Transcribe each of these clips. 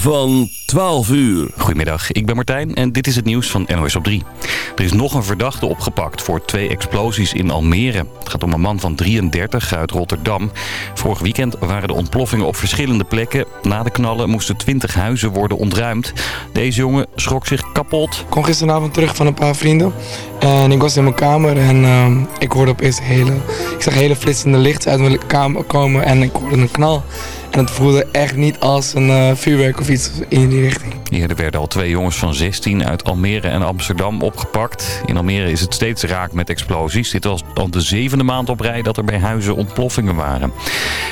van 12 uur. Goedemiddag, ik ben Martijn en dit is het nieuws van NOS op 3. Er is nog een verdachte opgepakt voor twee explosies in Almere. Het gaat om een man van 33 uit Rotterdam. Vorig weekend waren de ontploffingen op verschillende plekken. Na de knallen moesten 20 huizen worden ontruimd. Deze jongen schrok zich kapot. Ik kwam gisteravond terug van een paar vrienden. En ik was in mijn kamer en uh, ik hoorde opeens hele, ik zag hele flitsende lichten uit mijn kamer komen en ik hoorde een knal. En het voelde echt niet als een uh, vuurwerk of iets in die richting. Eerder werden al twee jongens van 16 uit Almere en Amsterdam opgepakt. In Almere is het steeds raak met explosies. Dit was al de zevende maand op rij dat er bij huizen ontploffingen waren.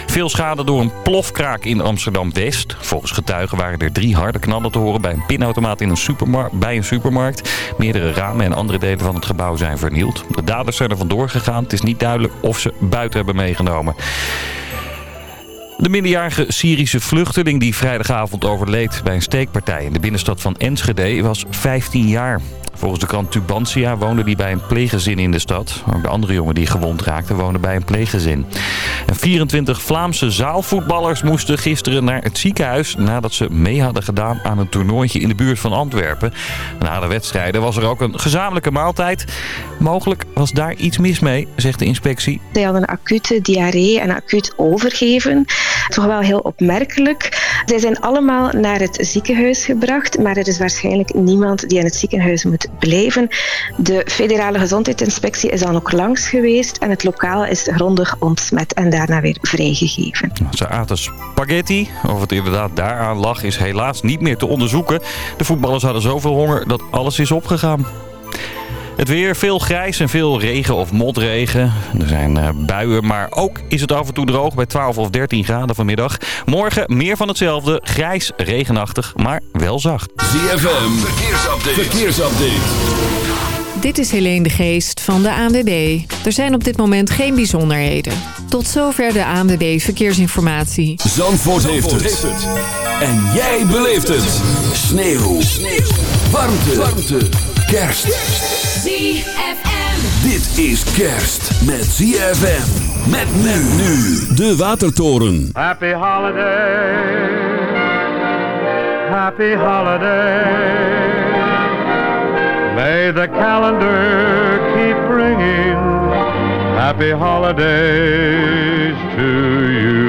Veel schade door een plofkraak in Amsterdam-West. Volgens getuigen waren er drie harde knallen te horen bij een pinautomaat in een supermarkt, bij een supermarkt. Meerdere ramen en andere delen van het gebouw zijn vernield. De daders zijn er vandoor gegaan. Het is niet duidelijk of ze buiten hebben meegenomen. De minderjarige Syrische vluchteling die vrijdagavond overleed bij een steekpartij in de binnenstad van Enschede was 15 jaar. Volgens de krant Tubantia woonde hij bij een pleeggezin in de stad. Ook de andere jongen die gewond raakte woonde bij een pleeggezin. En 24 Vlaamse zaalvoetballers moesten gisteren naar het ziekenhuis... nadat ze mee hadden gedaan aan een toernooitje in de buurt van Antwerpen. Na de wedstrijden was er ook een gezamenlijke maaltijd. Mogelijk was daar iets mis mee, zegt de inspectie. Zij hadden een acute diarree en acuut overgeven. Toch wel heel opmerkelijk. Zij zijn allemaal naar het ziekenhuis gebracht... maar er is waarschijnlijk niemand die in het ziekenhuis moet blijven. De federale gezondheidsinspectie is dan ook langs geweest en het lokaal is grondig ontsmet en daarna weer vrijgegeven. Ze aten spaghetti. Of het inderdaad daaraan lag is helaas niet meer te onderzoeken. De voetballers hadden zoveel honger dat alles is opgegaan. Het weer, veel grijs en veel regen of motregen. Er zijn uh, buien, maar ook is het af en toe droog bij 12 of 13 graden vanmiddag. Morgen meer van hetzelfde, grijs, regenachtig, maar wel zacht. ZFM, verkeersupdate. verkeersupdate. Dit is Helene de Geest van de ANWB. Er zijn op dit moment geen bijzonderheden. Tot zover de ANWB Verkeersinformatie. Zandvoort, Zandvoort heeft, het. En jij beleeft het. Sneeuw. Sneeuw. Warmte. Warmte. Kerst. ZFM. Dit is kerst met ZFM. Met men nu. De Watertoren. Happy holiday. Happy holiday. May the calendar keep bringing happy holidays to you.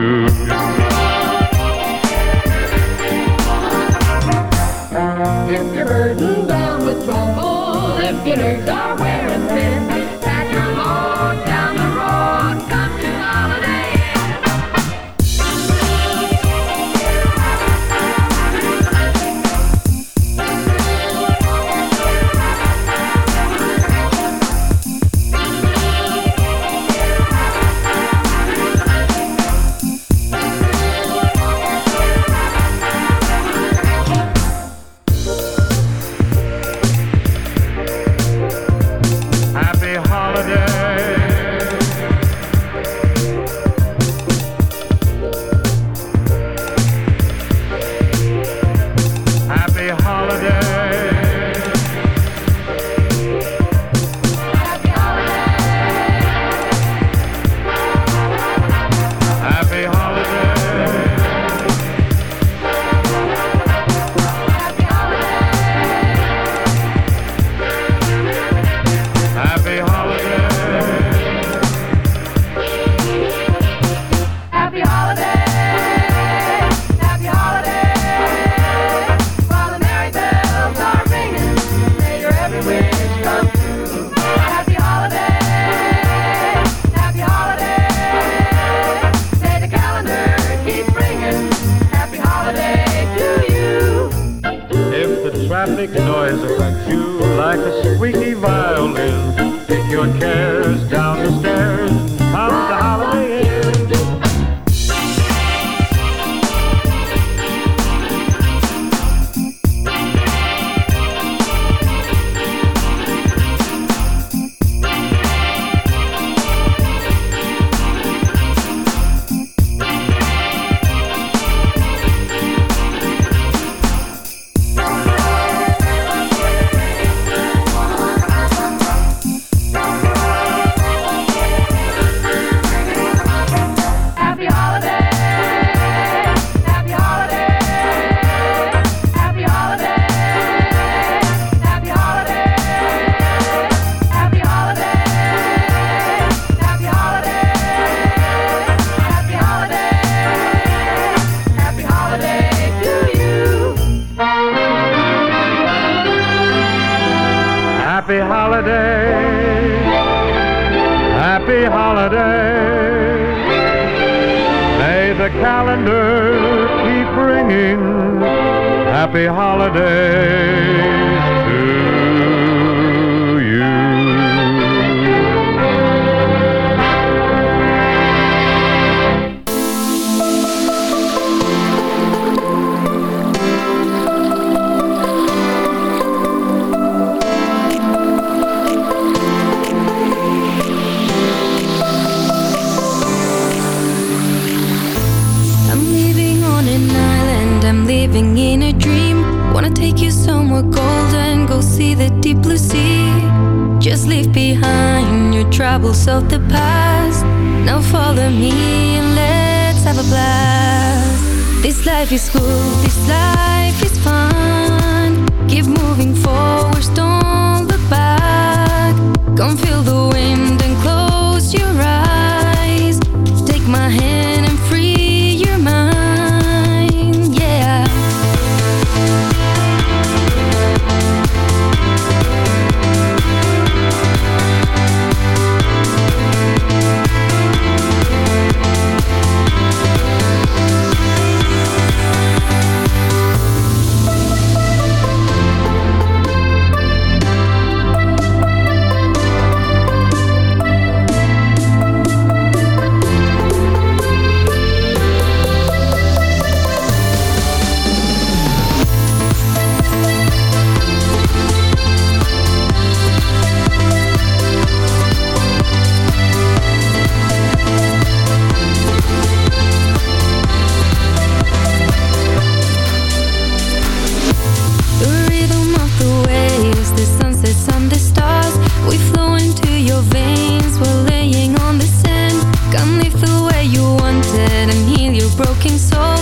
looking so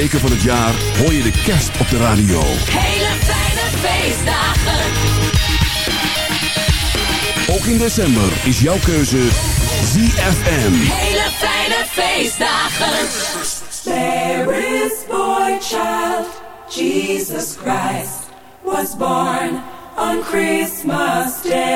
weken van het jaar hoor je de kerst op de radio. Hele fijne feestdagen. Ook in december is jouw keuze ZFM. Hele fijne feestdagen. There is boy child, Jesus Christ, was born on Christmas Day.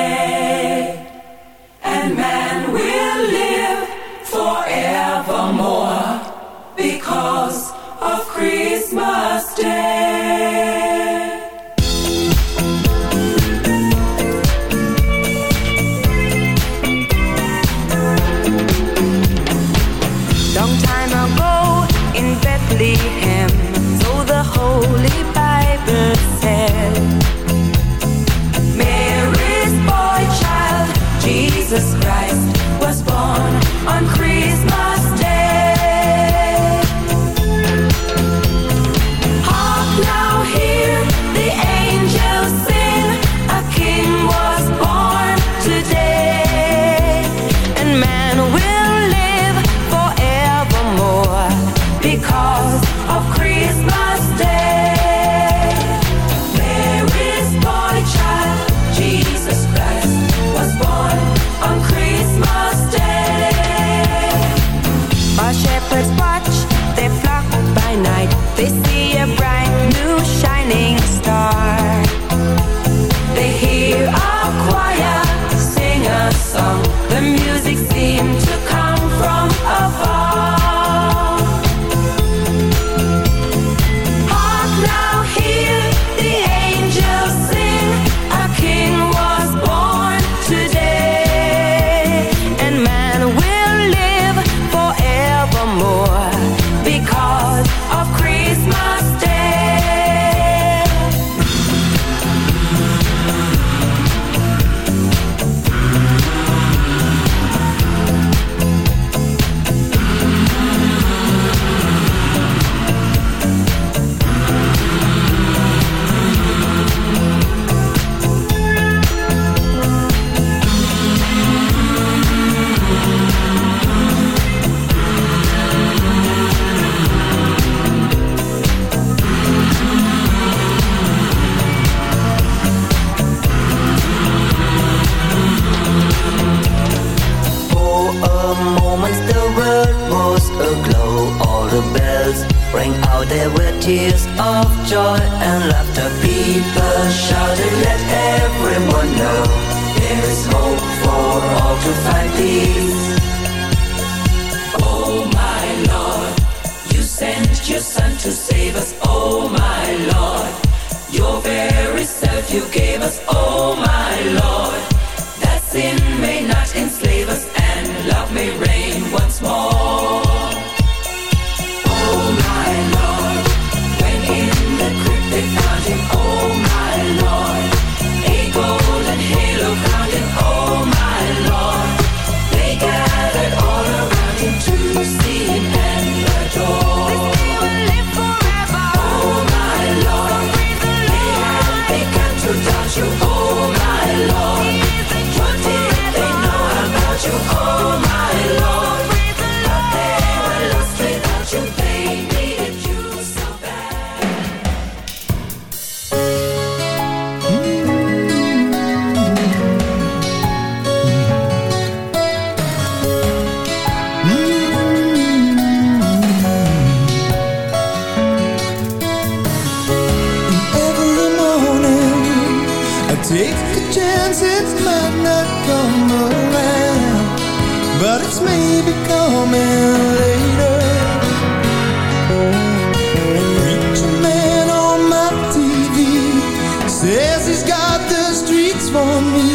Says he's got the streets for me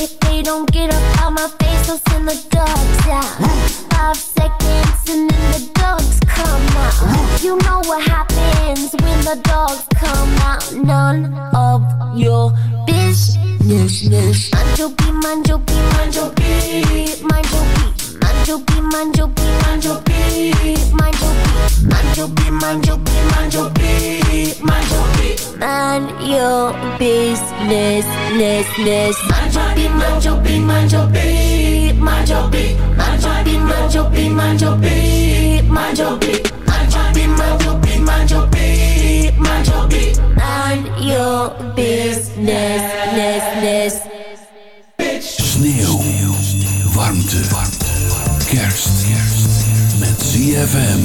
If they don't get up out my face, I'll send the dogs out. Five seconds and then the dogs come out. You know what happens when the dogs come out. None of your business. Manjo B, manjo B, manjo B, manjo B. Manjo B, manjo B, manjo B, manjo B. Manjo B, manjo B, manjo B, manjo B. Man your business, less, less. Manjo B, manjo B, manjo B, manjo B. Manjo B, manjo B, manjo B, manjo B. Manjo B, manjo B, manjo B, manjo B. Man your business, less, less. Sneeuw, warmte, kerst. Met ZFM.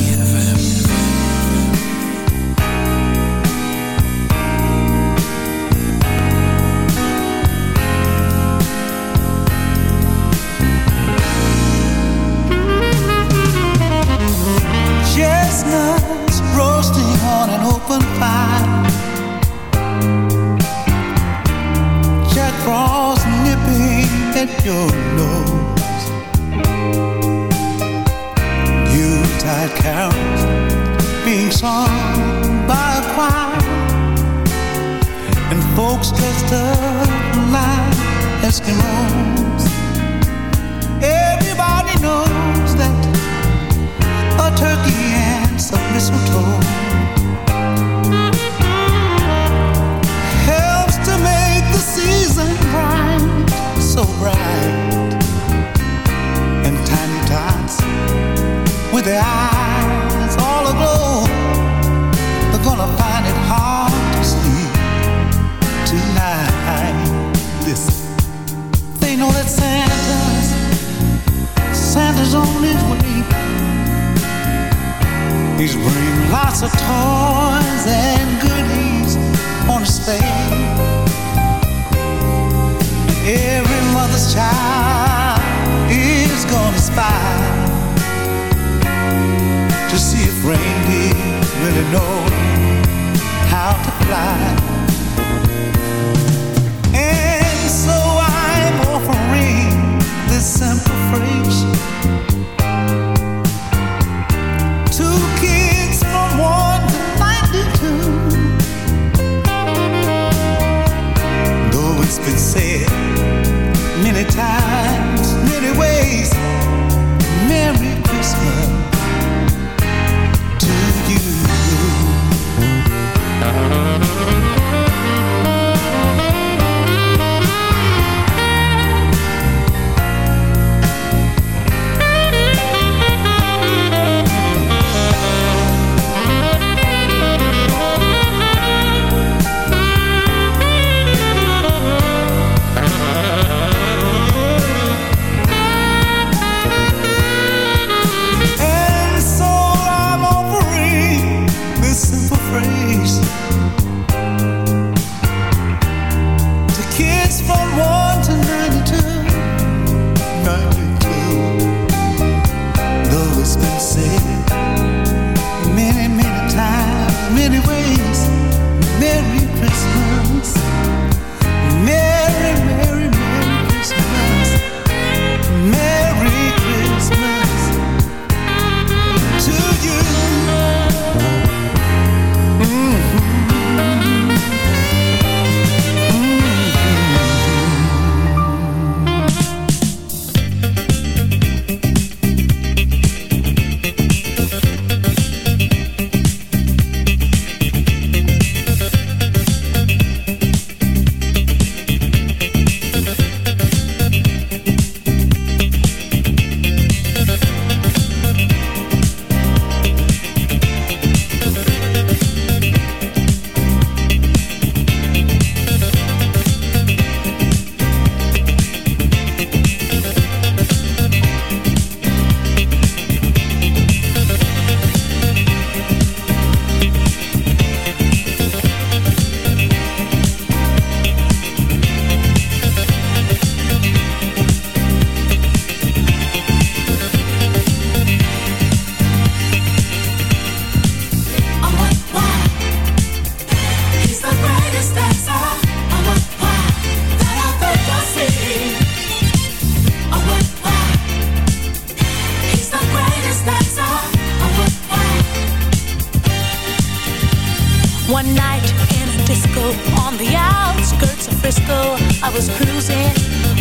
Chestnuts roasting on an open fire. Jack Frost nipping at your nose. Carols being sung by a choir. And folks dressed up like Eskimos. Everybody knows that a turkey and some mistletoe helps to make the season bright, so bright. And tiny tots with their eyes Santa's Santa's on his way. He's bringing lots of toys and goodies on a sleigh. Every mother's child is gonna spy to see if reindeer really know how to fly. Simple phrase night in a disco on the outskirts of Frisco, I was cruising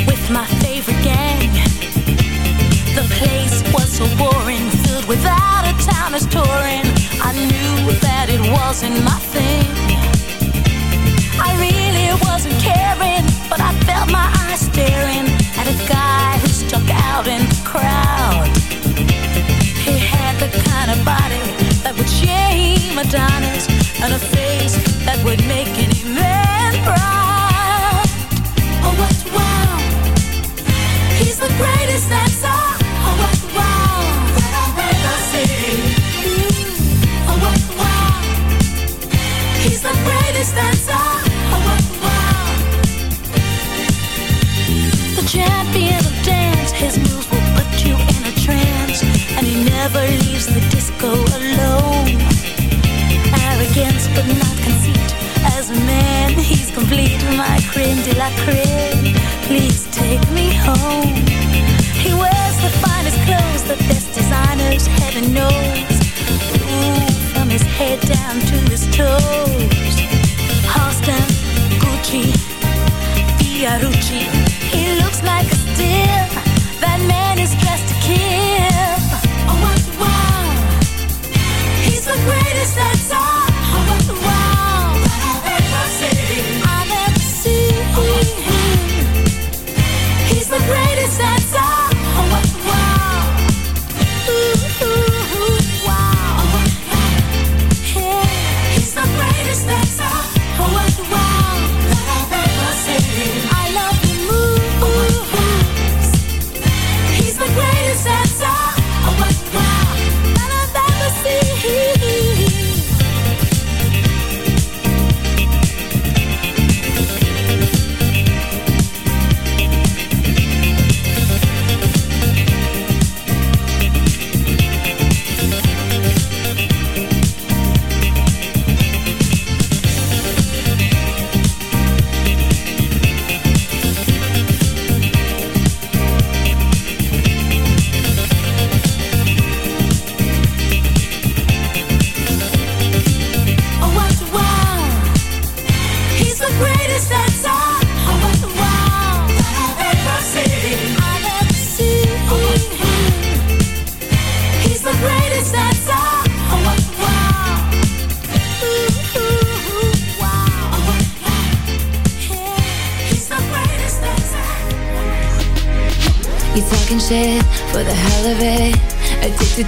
with my favorite gang. The place was so boring, filled with out of towners touring. I knew that it wasn't my thing. I really wasn't caring, but I felt my eyes staring at a guy who stuck out in the crowd. He had the kind of body that would shame Adonis and a never leaves the disco alone. But not conceit. As a man, he's complete. My creme de la creme. Please take me home. He wears the finest clothes, the best designers, heaven knows. Ooh, from his head down to his toes. Halston, Gucci, Fiorucci. He looks like a steal. That man is dressed to kill. Oh, what wow! He's the greatest dancer. Oh, the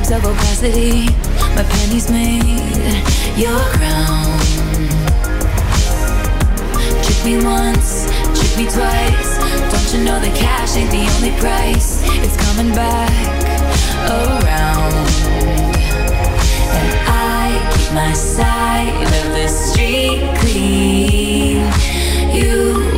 little of opacity. My pennies made your crown. Trick me once, trick me twice. Don't you know that cash ain't the only price? It's coming back around. And I keep my side of the street clean. You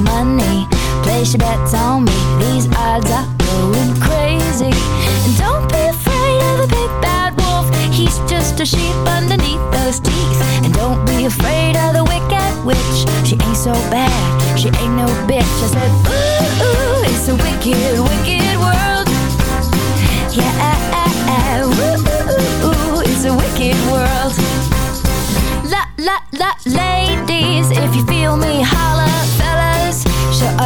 money. Place your bets on me, these odds are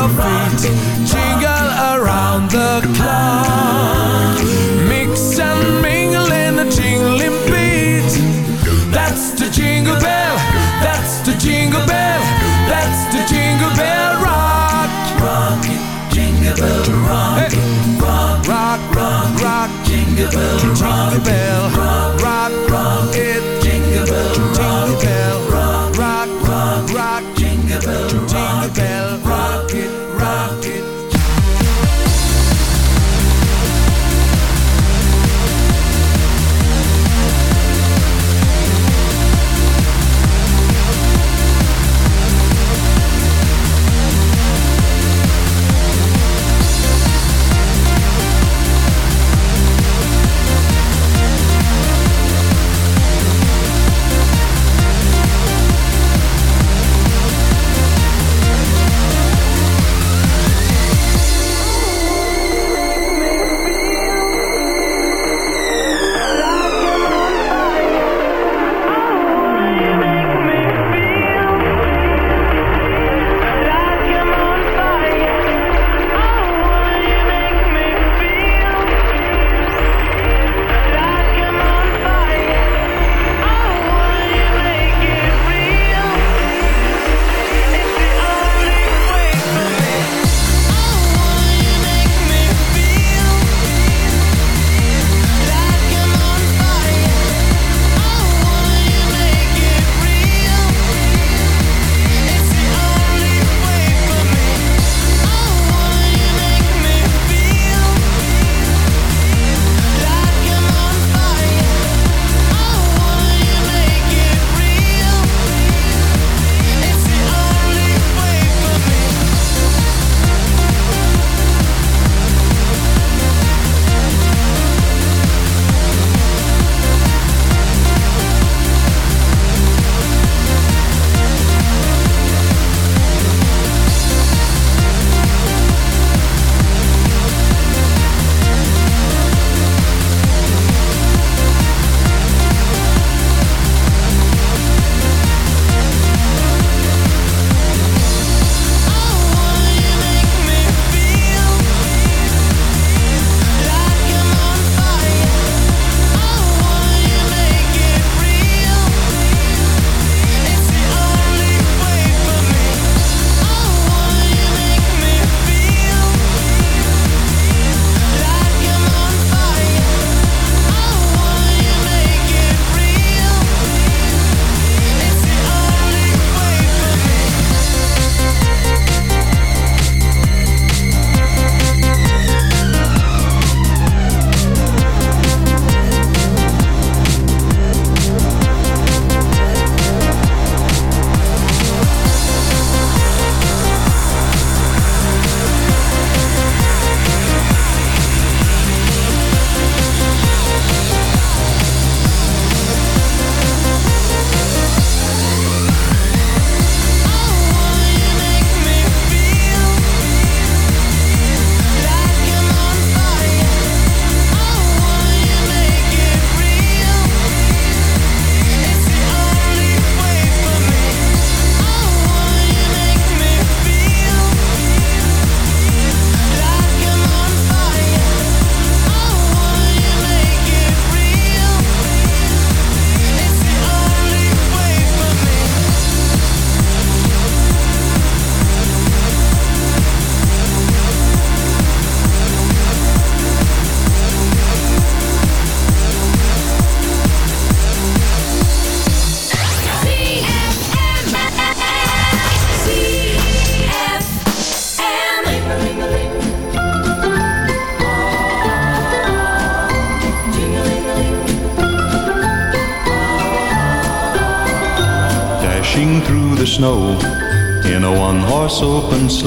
your feet Jiggle around the clock. Mix and mingle in a jingling beat. That's the jingle bell That's the jingle bell That's the jingle bell rock. Rock Jingle bell rock Rock, rock, rock Jingle bell rock Jingle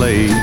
open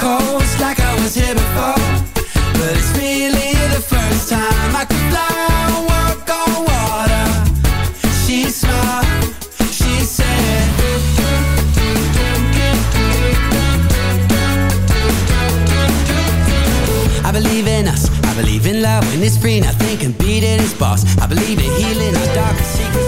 miracles like I was here before. But it's really the first time I can fly walk on water. She smiled, she said, I believe in us, I believe in love when it's free, nothing can beat it, it's boss. I believe in healing our darkest secrets.